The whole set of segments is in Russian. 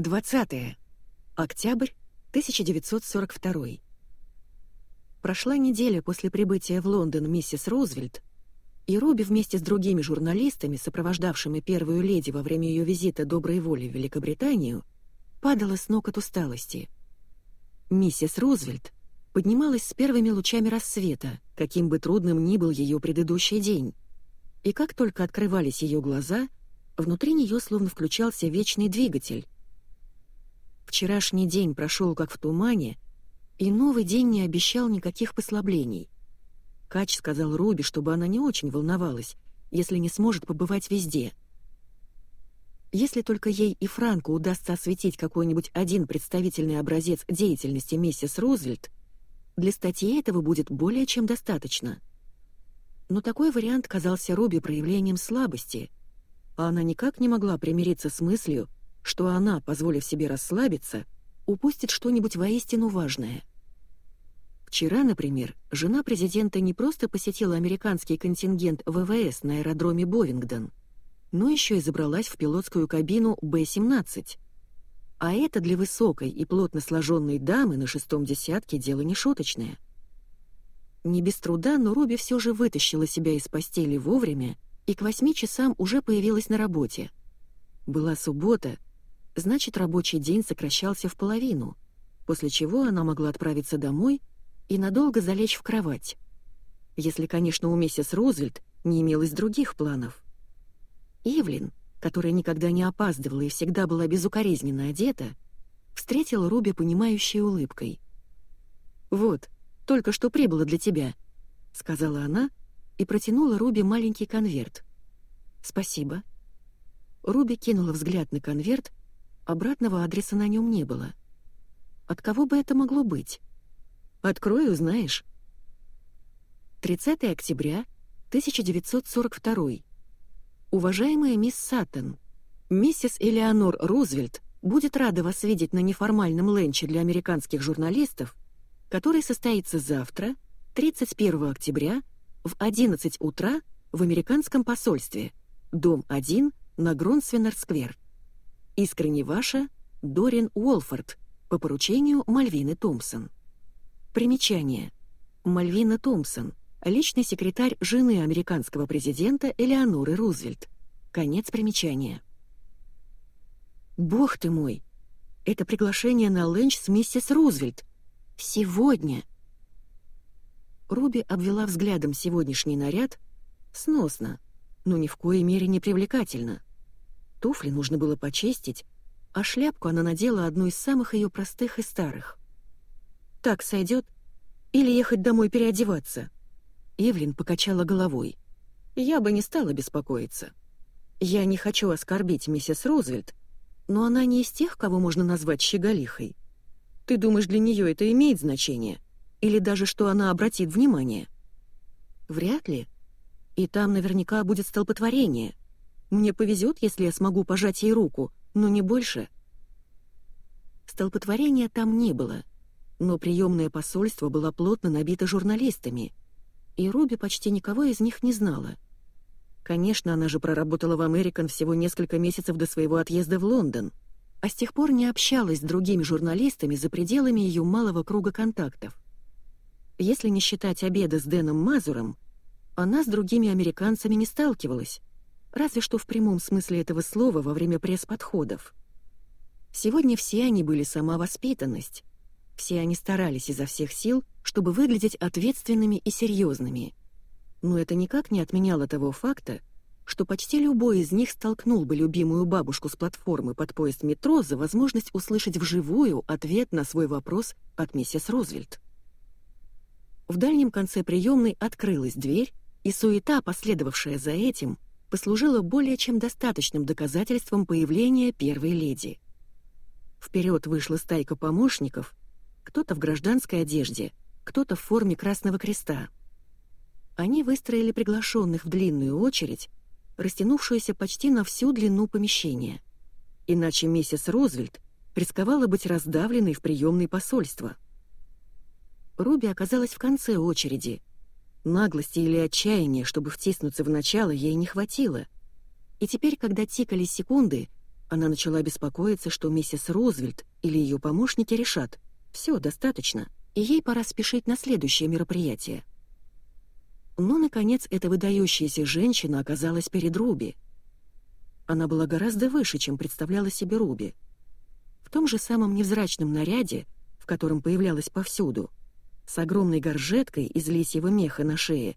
20. Октябрь 1942. Прошла неделя после прибытия в Лондон миссис Рузвельт, и Руби вместе с другими журналистами, сопровождавшими первую леди во время ее визита доброй воли в Великобританию, падала с ног от усталости. Миссис Рузвельт поднималась с первыми лучами рассвета, каким бы трудным ни был ее предыдущий день. И как только открывались ее глаза, внутри нее словно включался вечный двигатель. Вчерашний день прошел как в тумане, и новый день не обещал никаких послаблений. Кач сказал Руби, чтобы она не очень волновалась, если не сможет побывать везде. Если только ей и Франку удастся осветить какой-нибудь один представительный образец деятельности миссис Рузвельт, для статьи этого будет более чем достаточно. Но такой вариант казался Руби проявлением слабости, а она никак не могла примириться с мыслью, что она, позволив себе расслабиться, упустит что-нибудь воистину важное. Вчера, например, жена президента не просто посетила американский контингент ВВС на аэродроме Бовингдон, но еще и забралась в пилотскую кабину Б-17 — а это для высокой и плотно сложенной дамы на шестом десятке дело не шуточное. Не без труда, но Руби все же вытащила себя из постели вовремя и к восьми часам уже появилась на работе. Была суббота, значит, рабочий день сокращался в половину, после чего она могла отправиться домой и надолго залечь в кровать. Если, конечно, у миссис Рузвельт не имелось других планов. Ивлин, которая никогда не опаздывала и всегда была безукоризненно одета, встретила Руби понимающей улыбкой. «Вот, только что прибыла для тебя», — сказала она и протянула Руби маленький конверт. «Спасибо». Руби кинула взгляд на конверт, обратного адреса на нем не было. От кого бы это могло быть? Открой, узнаешь. 30 октября 1942 «Уважаемая мисс Саттон, миссис Элеонор Рузвельт будет рада вас видеть на неформальном ленче для американских журналистов, который состоится завтра, 31 октября, в 11 утра в американском посольстве, дом 1 на Гронсвеннер-сквер. Искренне ваша, Дорин Уолфорд, по поручению Мальвины Томпсон. Примечание. Мальвина Томпсон, личный секретарь жены американского президента Элеоноры Рузвельт. Конец примечания. «Бог ты мой! Это приглашение на ленч с миссис Рузвельт! Сегодня!» Руби обвела взглядом сегодняшний наряд. Сносно, но ни в коей мере не привлекательно. Туфли нужно было почистить, а шляпку она надела одну из самых ее простых и старых. «Так сойдет? Или ехать домой переодеваться?» Эвлин покачала головой. «Я бы не стала беспокоиться. Я не хочу оскорбить миссис Рузвельт, но она не из тех, кого можно назвать щеголихой. Ты думаешь, для нее это имеет значение? Или даже, что она обратит внимание?» «Вряд ли. И там наверняка будет столпотворение. Мне повезет, если я смогу пожать ей руку, но не больше». Столпотворения там не было, но приемное посольство было плотно набито журналистами — и Руби почти никого из них не знала. Конечно, она же проработала в Американ всего несколько месяцев до своего отъезда в Лондон, а с тех пор не общалась с другими журналистами за пределами ее малого круга контактов. Если не считать обеда с Дэном Мазуром, она с другими американцами не сталкивалась, разве что в прямом смысле этого слова во время пресс-подходов. Сегодня все они были сама воспитанность, все они старались изо всех сил, чтобы выглядеть ответственными и серьезными. Но это никак не отменяло того факта, что почти любой из них столкнул бы любимую бабушку с платформы под поезд метро за возможность услышать вживую ответ на свой вопрос от миссис Рузвельт. В дальнем конце приемной открылась дверь, и суета, последовавшая за этим, послужила более чем достаточным доказательством появления первой леди. Вперед вышла стайка помощников, кто-то в гражданской одежде, кто-то в форме Красного Креста. Они выстроили приглашенных в длинную очередь, растянувшуюся почти на всю длину помещения. Иначе миссис Рузвельт рисковала быть раздавленной в приемной посольства. Руби оказалась в конце очереди. Наглости или отчаяния, чтобы втиснуться в начало, ей не хватило. И теперь, когда тикали секунды, Она начала беспокоиться, что миссис Рузвельт или ее помощники решат «все, достаточно», и ей пора спешить на следующее мероприятие. Но, наконец, эта выдающаяся женщина оказалась перед Руби. Она была гораздо выше, чем представляла себе Руби. В том же самом невзрачном наряде, в котором появлялась повсюду, с огромной горжеткой из лисьего меха на шее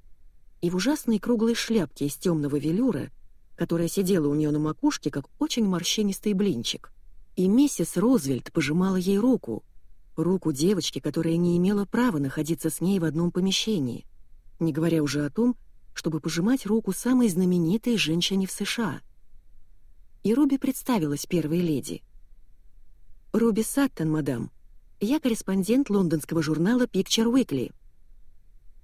и в ужасной круглой шляпке из темного велюра, которая сидела у нее на макушке, как очень морщинистый блинчик. И миссис Розвельт пожимала ей руку, руку девочки, которая не имела права находиться с ней в одном помещении, не говоря уже о том, чтобы пожимать руку самой знаменитой женщине в США. И Руби представилась первой леди. «Руби Саттон, мадам. Я корреспондент лондонского журнала Picture Weekly».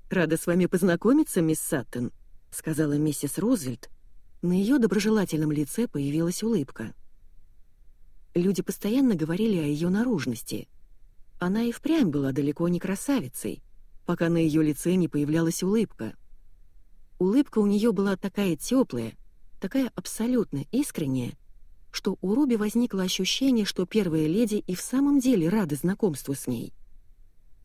«Рада с вами познакомиться, мисс Саттон», — сказала миссис Рузвельт. На ее доброжелательном лице появилась улыбка. Люди постоянно говорили о ее наружности. Она и впрямь была далеко не красавицей, пока на ее лице не появлялась улыбка. Улыбка у нее была такая теплая, такая абсолютно искренняя, что у Руби возникло ощущение, что первая леди и в самом деле рада знакомству с ней.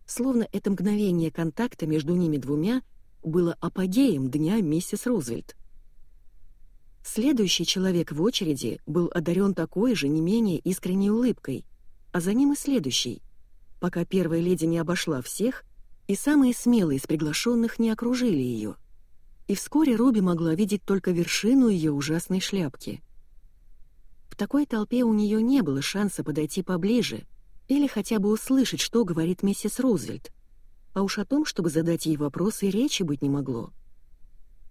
Словно это мгновение контакта между ними двумя было апогеем дня миссис Рузвельт. Следующий человек в очереди был одарен такой же, не менее искренней улыбкой, а за ним и следующий, пока первая леди не обошла всех, и самые смелые из приглашенных не окружили ее. И вскоре Руби могла видеть только вершину ее ужасной шляпки. В такой толпе у нее не было шанса подойти поближе или хотя бы услышать, что говорит миссис Рузвельт, а уж о том, чтобы задать ей вопросы, речи быть не могло.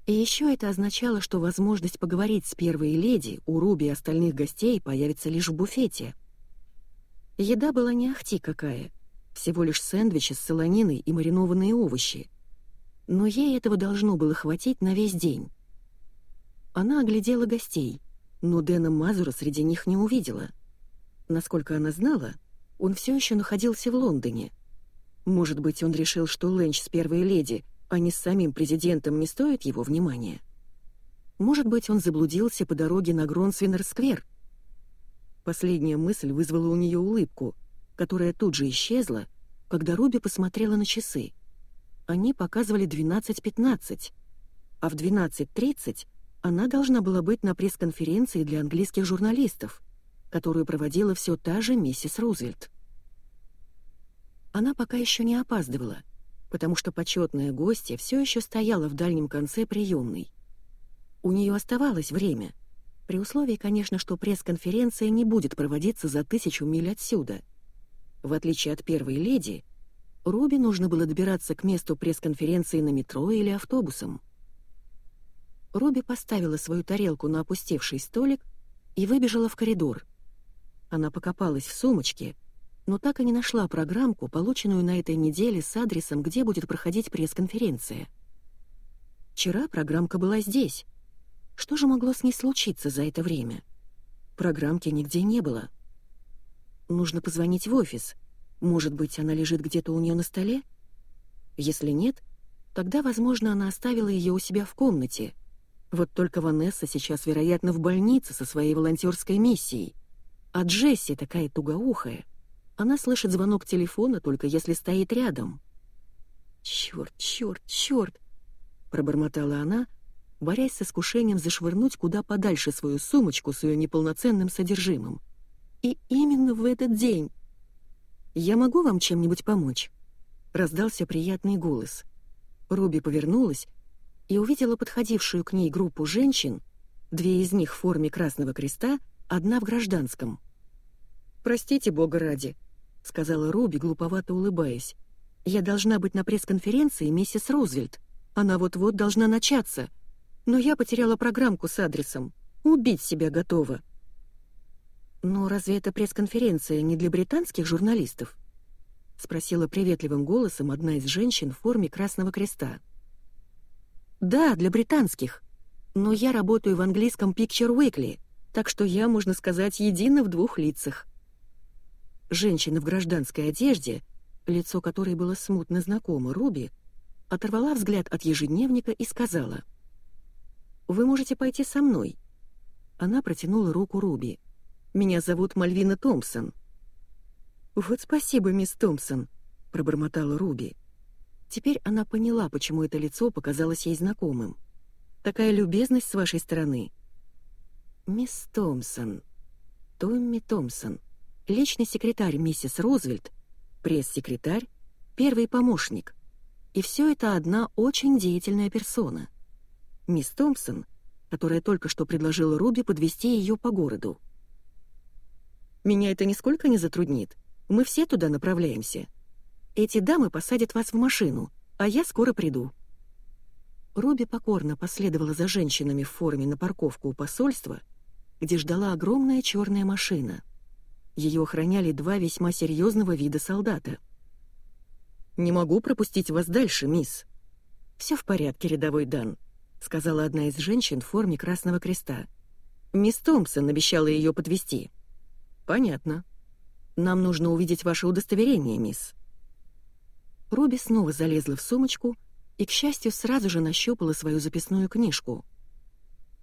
И еще это означало, что возможность поговорить с первой леди у Руби и остальных гостей появится лишь в буфете. Еда была не ахти какая, всего лишь сэндвичи с солониной и маринованные овощи. Но ей этого должно было хватить на весь день. Она оглядела гостей, но Дэна Мазура среди них не увидела. Насколько она знала, он все еще находился в Лондоне. Может быть, он решил, что Лэнч с первой леди а не с самим президентом, не стоит его внимания? Может быть, он заблудился по дороге на Гронсвиннер-сквер? Последняя мысль вызвала у нее улыбку, которая тут же исчезла, когда Руби посмотрела на часы. Они показывали 12.15, а в 12.30 она должна была быть на пресс-конференции для английских журналистов, которую проводила все та же миссис Рузвельт. Она пока еще не опаздывала — потому что почетная гостья все еще стояла в дальнем конце приемной. У нее оставалось время, при условии, конечно, что пресс-конференция не будет проводиться за тысячу миль отсюда. В отличие от первой леди, Руби нужно было добираться к месту пресс-конференции на метро или автобусом. Руби поставила свою тарелку на опустевший столик и выбежала в коридор. Она покопалась в сумочке — но так и не нашла программку, полученную на этой неделе с адресом, где будет проходить пресс-конференция. Вчера программка была здесь. Что же могло с ней случиться за это время? Программки нигде не было. Нужно позвонить в офис. Может быть, она лежит где-то у нее на столе? Если нет, тогда, возможно, она оставила ее у себя в комнате. Вот только Ванесса сейчас, вероятно, в больнице со своей волонтерской миссией. А Джесси такая тугоухая — она слышит звонок телефона, только если стоит рядом. «Чёрт, чёрт, чёрт!» — пробормотала она, борясь с искушением зашвырнуть куда подальше свою сумочку с ее неполноценным содержимым. «И именно в этот день!» «Я могу вам чем-нибудь помочь?» — раздался приятный голос. Руби повернулась и увидела подходившую к ней группу женщин, две из них в форме Красного Креста, одна в гражданском. «Простите, бога ради», — сказала Руби, глуповато улыбаясь. «Я должна быть на пресс-конференции миссис Рузвельт. Она вот-вот должна начаться. Но я потеряла программку с адресом. Убить себя готова». «Но разве эта пресс-конференция не для британских журналистов?» — спросила приветливым голосом одна из женщин в форме Красного Креста. «Да, для британских. Но я работаю в английском Picture Weekly, так что я, можно сказать, едина в двух лицах». Женщина в гражданской одежде, лицо которой было смутно знакомо Руби, оторвала взгляд от ежедневника и сказала. «Вы можете пойти со мной». Она протянула руку Руби. Меня зовут Мальвина Томпсон». «Вот спасибо, мисс Томпсон», — пробормотала Руби. Теперь она поняла, почему это лицо показалось ей знакомым. «Такая любезность с вашей стороны». «Мисс Томпсон», Томми Томпсон, личный секретарь миссис Розвельт, пресс-секретарь, первый помощник. И все это одна очень деятельная персона. Мисс Томпсон, которая только что предложила Руби подвести ее по городу. «Меня это нисколько не затруднит. Мы все туда направляемся. Эти дамы посадят вас в машину, а я скоро приду». Руби покорно последовала за женщинами в форме на парковку у посольства — где ждала огромная черная машина. Ее охраняли два весьма серьезного вида солдата. «Не могу пропустить вас дальше, мисс». «Все в порядке, рядовой Дан», — сказала одна из женщин в форме Красного Креста. «Мисс Томпсон обещала ее подвести. «Понятно. Нам нужно увидеть ваше удостоверение, мисс». Руби снова залезла в сумочку и, к счастью, сразу же нащупала свою записную книжку.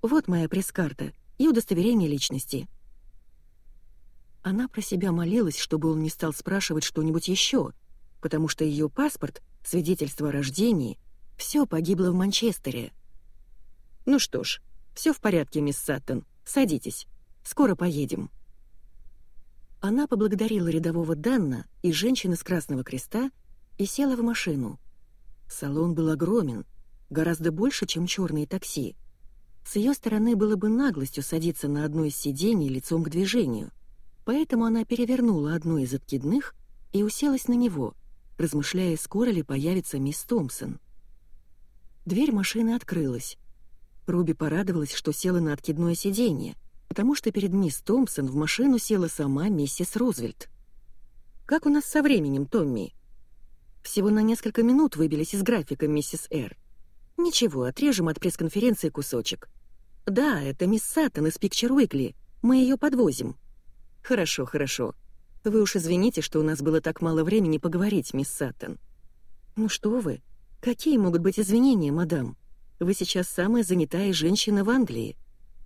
«Вот моя пресс-карта и удостоверение личности. Она про себя молилась, чтобы он не стал спрашивать что-нибудь еще, потому что ее паспорт, свидетельство о рождении, все погибло в Манчестере. «Ну что ж, все в порядке, мисс Саттон. Садитесь. Скоро поедем». Она поблагодарила рядового Данна и женщины с Красного Креста и села в машину. Салон был огромен, гораздо больше, чем черные такси. С ее стороны было бы наглостью садиться на одно из сидений лицом к движению, поэтому она перевернула одно из откидных и уселась на него, размышляя, скоро ли появится мисс Томпсон. Дверь машины открылась. Руби порадовалась, что села на откидное сиденье, потому что перед мисс Томпсон в машину села сама миссис Рузвельт. «Как у нас со временем, Томми?» «Всего на несколько минут выбились из графика, миссис Р. «Ничего, отрежем от пресс-конференции кусочек». «Да, это мисс Саттон из Пикчер Уикли. Мы ее подвозим». «Хорошо, хорошо. Вы уж извините, что у нас было так мало времени поговорить, мисс Саттон». «Ну что вы? Какие могут быть извинения, мадам? Вы сейчас самая занятая женщина в Англии».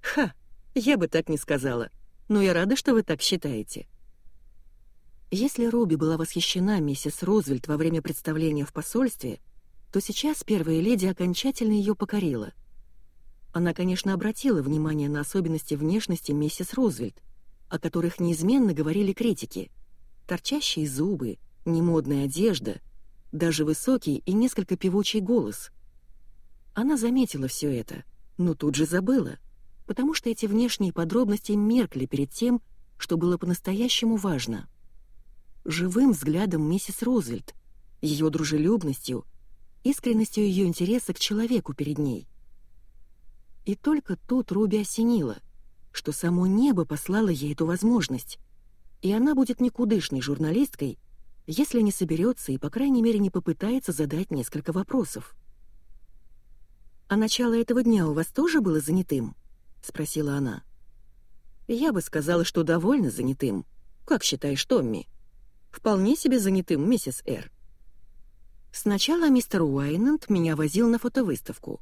«Ха! Я бы так не сказала. Но я рада, что вы так считаете». Если Руби была восхищена миссис Розвельт во время представления в посольстве, то сейчас первая леди окончательно ее покорила. Она, конечно, обратила внимание на особенности внешности миссис Розвельт, о которых неизменно говорили критики. Торчащие зубы, немодная одежда, даже высокий и несколько певучий голос. Она заметила все это, но тут же забыла, потому что эти внешние подробности меркли перед тем, что было по-настоящему важно. Живым взглядом миссис Розвельт, ее дружелюбностью — искренностью ее интереса к человеку перед ней. И только тут Руби осенило, что само небо послало ей эту возможность, и она будет никудышной журналисткой, если не соберется и, по крайней мере, не попытается задать несколько вопросов. «А начало этого дня у вас тоже было занятым?» — спросила она. «Я бы сказала, что довольно занятым. Как считаешь, Томми?» «Вполне себе занятым, миссис Р. Сначала мистер Уайнанд меня возил на фотовыставку.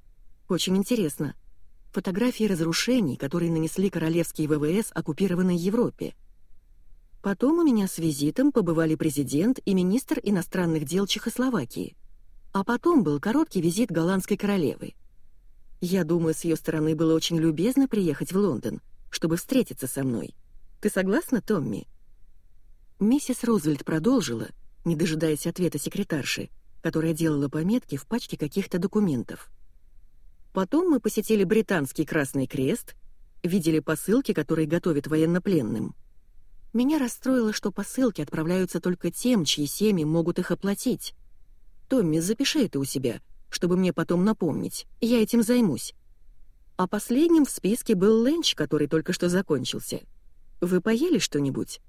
Очень интересно. Фотографии разрушений, которые нанесли королевские ВВС оккупированной Европе. Потом у меня с визитом побывали президент и министр иностранных дел Чехословакии. А потом был короткий визит голландской королевы. Я думаю, с ее стороны было очень любезно приехать в Лондон, чтобы встретиться со мной. Ты согласна, Томми?» Миссис Рузвельт продолжила, не дожидаясь ответа секретарши, которая делала пометки в пачке каких-то документов. Потом мы посетили британский Красный Крест, видели посылки, которые готовят военнопленным. Меня расстроило, что посылки отправляются только тем, чьи семьи могут их оплатить. Томми, запиши это у себя, чтобы мне потом напомнить. Я этим займусь. А последним в списке был ленч, который только что закончился. Вы поели что-нибудь?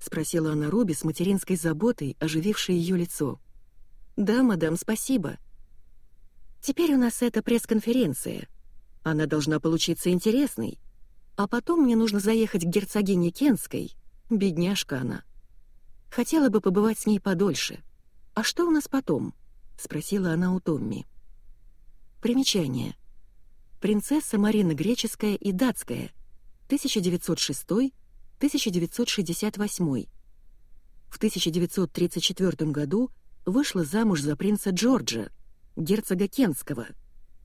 Спросила она Руби с материнской заботой, оживившей ее лицо. «Да, мадам, спасибо. Теперь у нас эта пресс-конференция. Она должна получиться интересной. А потом мне нужно заехать к герцогине Кенской. Бедняжка она. Хотела бы побывать с ней подольше. А что у нас потом?» — спросила она у Томми. Примечание. Принцесса Марина Греческая и Датская. 1906-1969. 1968. В 1934 году вышла замуж за принца Джорджа, герцога Кентского,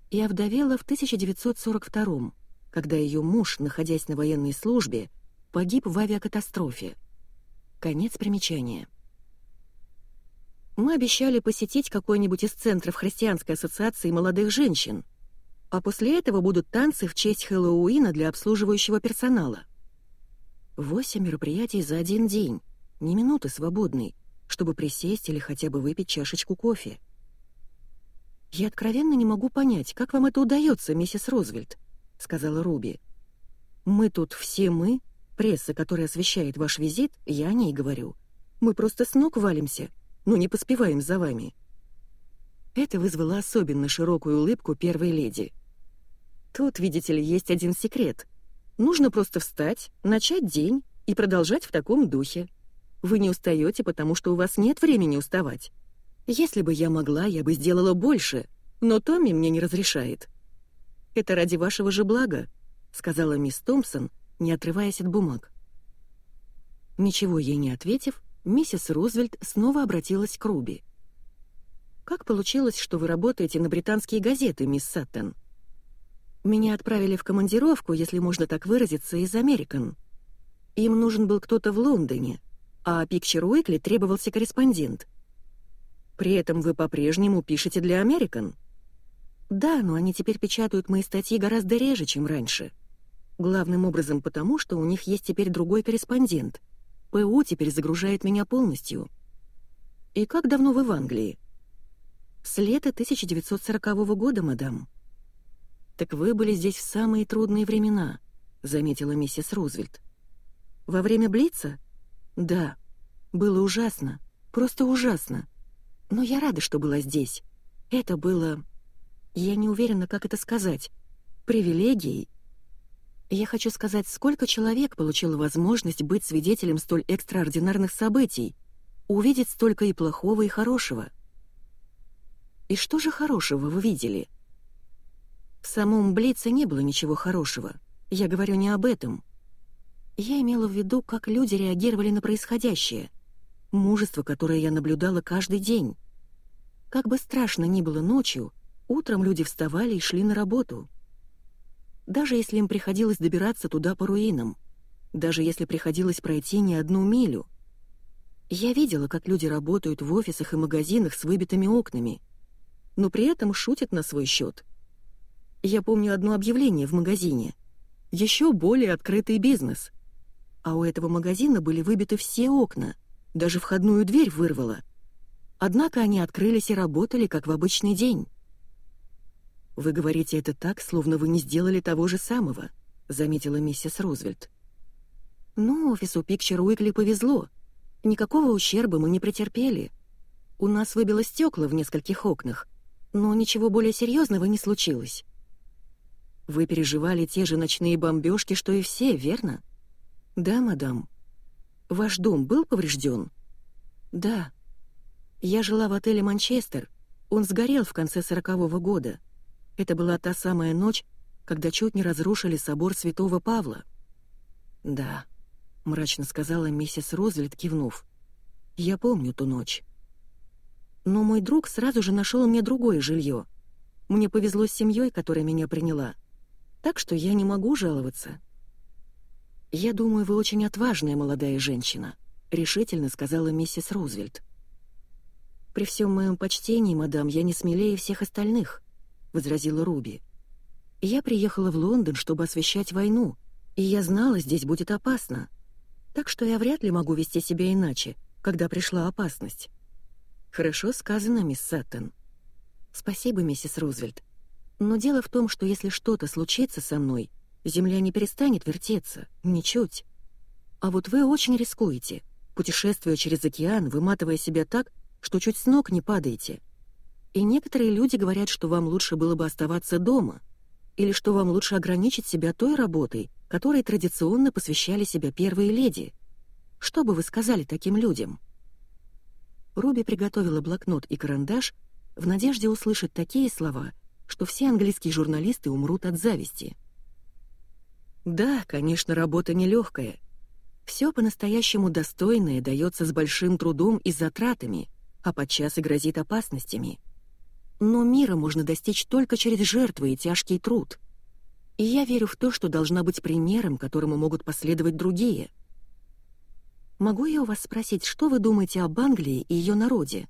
и овдовела в 1942 когда ее муж, находясь на военной службе, погиб в авиакатастрофе. Конец примечания. Мы обещали посетить какой-нибудь из центров Христианской ассоциации молодых женщин, а после этого будут танцы в честь Хэллоуина для обслуживающего персонала. Восемь мероприятий за один день, ни минуты свободной, чтобы присесть или хотя бы выпить чашечку кофе. «Я откровенно не могу понять, как вам это удается, миссис Розвельт», — сказала Руби. «Мы тут все мы, пресса, которая освещает ваш визит, я о ней говорю. Мы просто с ног валимся, но не поспеваем за вами». Это вызвало особенно широкую улыбку первой леди. «Тут, видите ли, есть один секрет. Нужно просто встать, начать день и продолжать в таком духе. Вы не устаете, потому что у вас нет времени уставать. Если бы я могла, я бы сделала больше, но Томми мне не разрешает. Это ради вашего же блага», — сказала мисс Томпсон, не отрываясь от бумаг. Ничего ей не ответив, миссис Рузвельт снова обратилась к Руби. «Как получилось, что вы работаете на британские газеты, мисс Саттон?» «Меня отправили в командировку, если можно так выразиться, из Американ. Им нужен был кто-то в Лондоне, а Picture Weekly требовался корреспондент. При этом вы по-прежнему пишете для Американ?» «Да, но они теперь печатают мои статьи гораздо реже, чем раньше. Главным образом потому, что у них есть теперь другой корреспондент — ПУ теперь загружает меня полностью. И как давно вы в Англии? С лета 1940 года, мадам. Так вы были здесь в самые трудные времена, заметила миссис Рузвельт. Во время Блица? Да. Было ужасно, просто ужасно. Но я рада, что была здесь. Это было... Я не уверена, как это сказать. Привилегией я хочу сказать, сколько человек получило возможность быть свидетелем столь экстраординарных событий, увидеть столько и плохого, и хорошего. И что же хорошего вы видели? В самом Блице не было ничего хорошего. Я говорю не об этом. Я имела в виду, как люди реагировали на происходящее. Мужество, которое я наблюдала каждый день. Как бы страшно ни было ночью, утром люди вставали и шли на работу — даже если им приходилось добираться туда по руинам, даже если приходилось пройти не одну милю. Я видела, как люди работают в офисах и магазинах с выбитыми окнами, но при этом шутят на свой счет. Я помню одно объявление в магазине. Еще более открытый бизнес. А у этого магазина были выбиты все окна, даже входную дверь вырвало. Однако они открылись и работали, как в обычный день. «Вы говорите это так, словно вы не сделали того же самого», — заметила миссис Рузвельт. «Ну, офису Пикчер Уикли повезло. Никакого ущерба мы не претерпели. У нас выбило стекла в нескольких окнах, но ничего более серьезного не случилось». «Вы переживали те же ночные бомбежки, что и все, верно?» «Да, мадам». «Ваш дом был поврежден?» «Да». «Я жила в отеле «Манчестер». Он сгорел в конце сорокового года. Это была та самая ночь, когда чуть не разрушили собор святого Павла. «Да», — мрачно сказала миссис Розвельт, кивнув. «Я помню ту ночь». Но мой друг сразу же нашел мне другое жилье. Мне повезло с семьей, которая меня приняла. Так что я не могу жаловаться. «Я думаю, вы очень отважная молодая женщина», — решительно сказала миссис Рузвельт. «При всем моем почтении, мадам, я не смелее всех остальных возразила Руби. «Я приехала в Лондон, чтобы освещать войну, и я знала, здесь будет опасно. Так что я вряд ли могу вести себя иначе, когда пришла опасность». «Хорошо сказано, мисс Саттон». «Спасибо, миссис Рузвельт. Но дело в том, что если что-то случится со мной, Земля не перестанет вертеться, ничуть. А вот вы очень рискуете, путешествуя через океан, выматывая себя так, что чуть с ног не падаете. И некоторые люди говорят, что вам лучше было бы оставаться дома, или что вам лучше ограничить себя той работой, которой традиционно посвящали себя первые леди. Что бы вы сказали таким людям? Руби приготовила блокнот и карандаш в надежде услышать такие слова, что все английские журналисты умрут от зависти. Да, конечно, работа нелегкая. Все по-настоящему достойное дается с большим трудом и затратами, а подчас и грозит опасностями. Но мира можно достичь только через жертвы и тяжкий труд. И я верю в то, что должна быть примером, которому могут последовать другие. Могу я у вас спросить, что вы думаете об Англии и ее народе?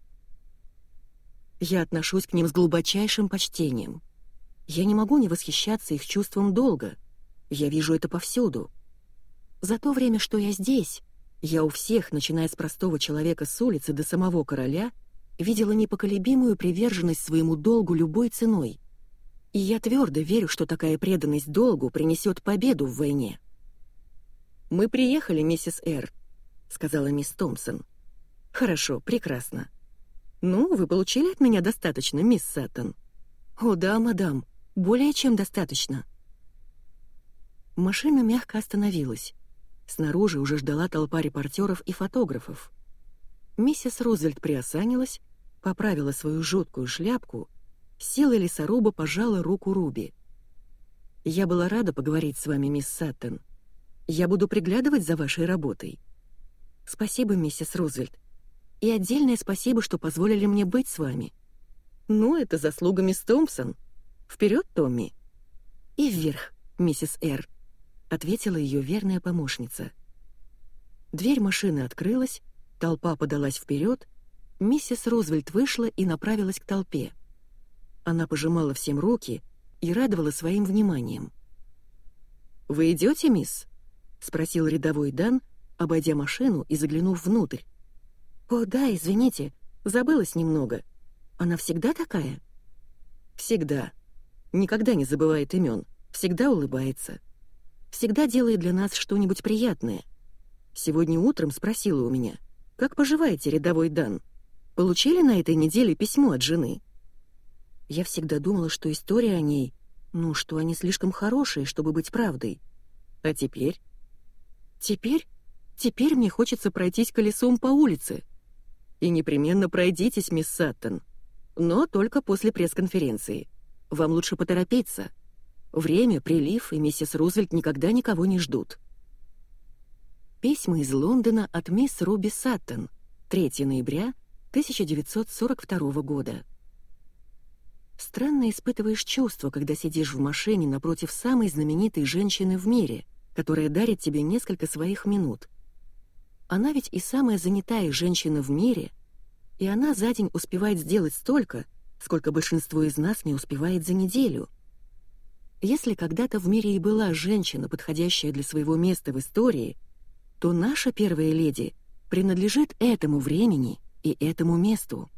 Я отношусь к ним с глубочайшим почтением. Я не могу не восхищаться их чувством долга. Я вижу это повсюду. За то время, что я здесь, я у всех, начиная с простого человека с улицы до самого короля, видела непоколебимую приверженность своему долгу любой ценой. И я твердо верю, что такая преданность долгу принесет победу в войне. «Мы приехали, миссис Р», — сказала мисс Томпсон. «Хорошо, прекрасно. Ну, вы получили от меня достаточно, мисс Саттон?» «О да, мадам, более чем достаточно». Машина мягко остановилась. Снаружи уже ждала толпа репортеров и фотографов. Миссис Рузвельт приосанилась, поправила свою жуткую шляпку, силой лесоруба пожала руку Руби. «Я была рада поговорить с вами, мисс Саттон. Я буду приглядывать за вашей работой». «Спасибо, миссис Рузвельт. И отдельное спасибо, что позволили мне быть с вами». «Ну, это заслуга мисс Томпсон. Вперед, Томми!» «И вверх, миссис Р», — ответила ее верная помощница. Дверь машины открылась, толпа подалась вперед, миссис Рузвельт вышла и направилась к толпе. Она пожимала всем руки и радовала своим вниманием. «Вы идете, мисс?» — спросил рядовой Дан, обойдя машину и заглянув внутрь. «О, да, извините, забылась немного. Она всегда такая?» «Всегда. Никогда не забывает имен, всегда улыбается» всегда делает для нас что-нибудь приятное. Сегодня утром спросила у меня, «Как поживаете, рядовой Дан? Получили на этой неделе письмо от жены?» Я всегда думала, что история о ней, ну, что они слишком хорошие, чтобы быть правдой. А теперь? Теперь? Теперь мне хочется пройтись колесом по улице. И непременно пройдитесь, мисс Саттон. Но только после пресс-конференции. Вам лучше поторопиться. Время, прилив и миссис Рузвельт никогда никого не ждут. Письма из Лондона от мисс Руби Саттон, 3 ноября 1942 года. Странно испытываешь чувство, когда сидишь в машине напротив самой знаменитой женщины в мире, которая дарит тебе несколько своих минут. Она ведь и самая занятая женщина в мире, и она за день успевает сделать столько, сколько большинство из нас не успевает за неделю — если когда-то в мире и была женщина, подходящая для своего места в истории, то наша первая леди принадлежит этому времени и этому месту.